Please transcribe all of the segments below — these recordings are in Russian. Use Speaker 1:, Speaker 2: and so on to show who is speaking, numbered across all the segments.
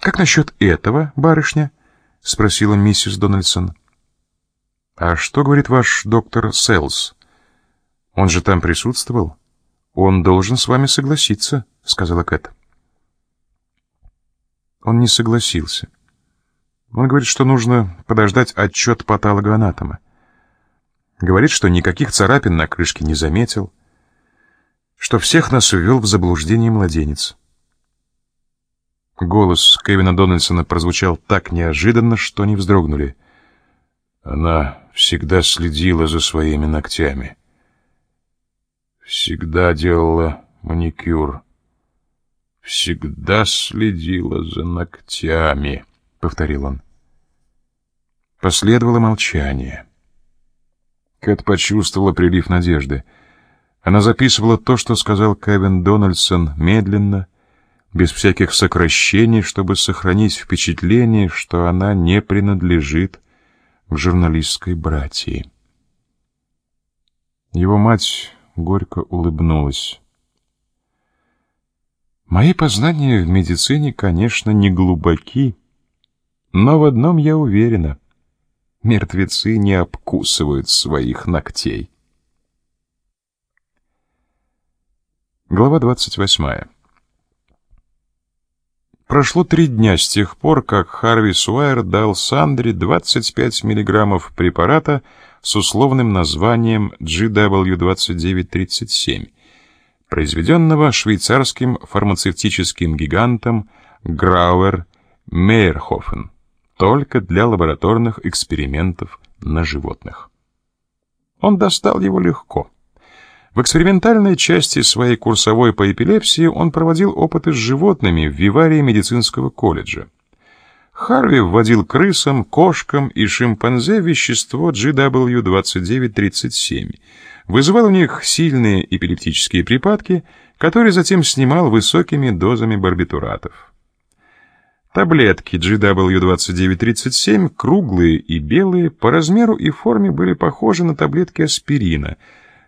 Speaker 1: «Как насчет этого, барышня?» — спросила миссис Дональдсон. «А что говорит ваш доктор Селс? Он же там присутствовал. Он должен с вами согласиться», — сказала Кэт. Он не согласился. Он говорит, что нужно подождать отчет патологоанатома. Говорит, что никаких царапин на крышке не заметил, что всех нас увел в заблуждение младенец. Голос Кевина Дональдсона прозвучал так неожиданно, что они вздрогнули. Она всегда следила за своими ногтями. Всегда делала маникюр. Всегда следила за ногтями, — повторил он. Последовало молчание. Кэт почувствовала прилив надежды. Она записывала то, что сказал Кевин Дональдсон, медленно, без всяких сокращений, чтобы сохранить впечатление, что она не принадлежит к журналистской братии. Его мать горько улыбнулась. Мои познания в медицине, конечно, не глубоки, но в одном я уверена. Мертвецы не обкусывают своих ногтей. Глава двадцать восьмая. Прошло три дня с тех пор, как Харви Суайер дал Сандре 25 миллиграммов препарата с условным названием GW2937, произведенного швейцарским фармацевтическим гигантом Грауэр Мейерхофен, только для лабораторных экспериментов на животных. Он достал его легко. В экспериментальной части своей курсовой по эпилепсии он проводил опыты с животными в Виварии медицинского колледжа. Харви вводил крысам, кошкам и шимпанзе вещество GW2937, вызывал у них сильные эпилептические припадки, которые затем снимал высокими дозами барбитуратов. Таблетки GW2937, круглые и белые, по размеру и форме были похожи на таблетки аспирина –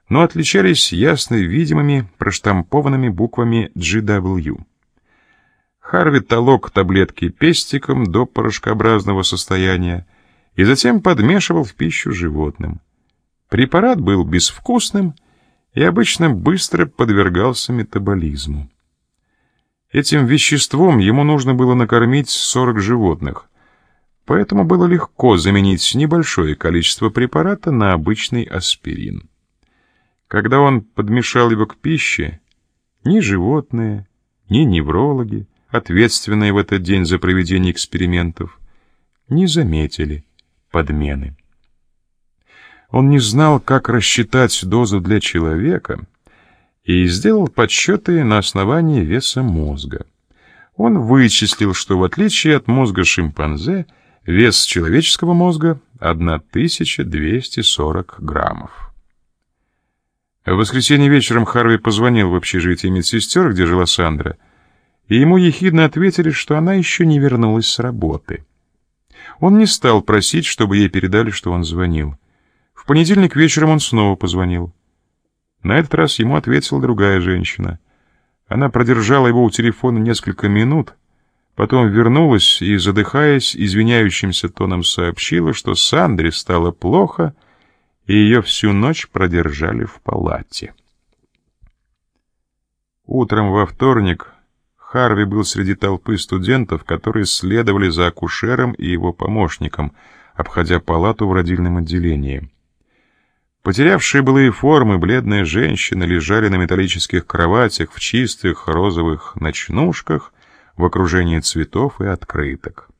Speaker 1: но отличались ясно видимыми проштампованными буквами GW. Харви толок таблетки пестиком до порошкообразного состояния и затем подмешивал в пищу животным. Препарат был безвкусным и обычно быстро подвергался метаболизму. Этим веществом ему нужно было накормить 40 животных, поэтому было легко заменить небольшое количество препарата на обычный аспирин. Когда он подмешал его к пище, ни животные, ни неврологи, ответственные в этот день за проведение экспериментов, не заметили подмены. Он не знал, как рассчитать дозу для человека, и сделал подсчеты на основании веса мозга. Он вычислил, что в отличие от мозга шимпанзе, вес человеческого мозга 1240 граммов. В воскресенье вечером Харви позвонил в общежитие медсестер, где жила Сандра, и ему ехидно ответили, что она еще не вернулась с работы. Он не стал просить, чтобы ей передали, что он звонил. В понедельник вечером он снова позвонил. На этот раз ему ответила другая женщина. Она продержала его у телефона несколько минут, потом вернулась и, задыхаясь, извиняющимся тоном сообщила, что Сандре стало плохо, и ее всю ночь продержали в палате. Утром во вторник Харви был среди толпы студентов, которые следовали за акушером и его помощником, обходя палату в родильном отделении. Потерявшие былые формы бледные женщины лежали на металлических кроватях в чистых розовых ночнушках в окружении цветов и открыток.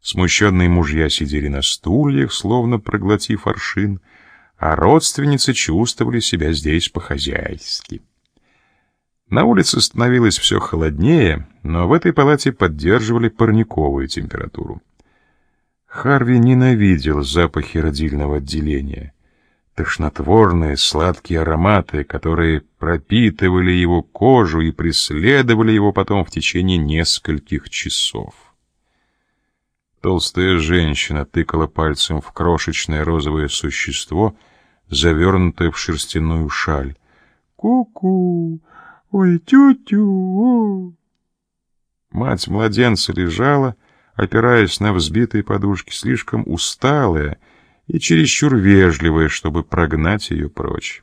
Speaker 1: Смущенные мужья сидели на стульях, словно проглотив аршин, а родственницы чувствовали себя здесь по-хозяйски. На улице становилось все холоднее, но в этой палате поддерживали парниковую температуру. Харви ненавидел запахи родильного отделения. Тошнотворные сладкие ароматы, которые пропитывали его кожу и преследовали его потом в течение нескольких часов. Толстая женщина тыкала пальцем в крошечное розовое существо, завернутое в шерстяную шаль. «Ку-ку! Ой, тю-тю!» Мать младенца лежала, опираясь на взбитые подушки, слишком усталая и чересчур вежливая, чтобы прогнать ее прочь.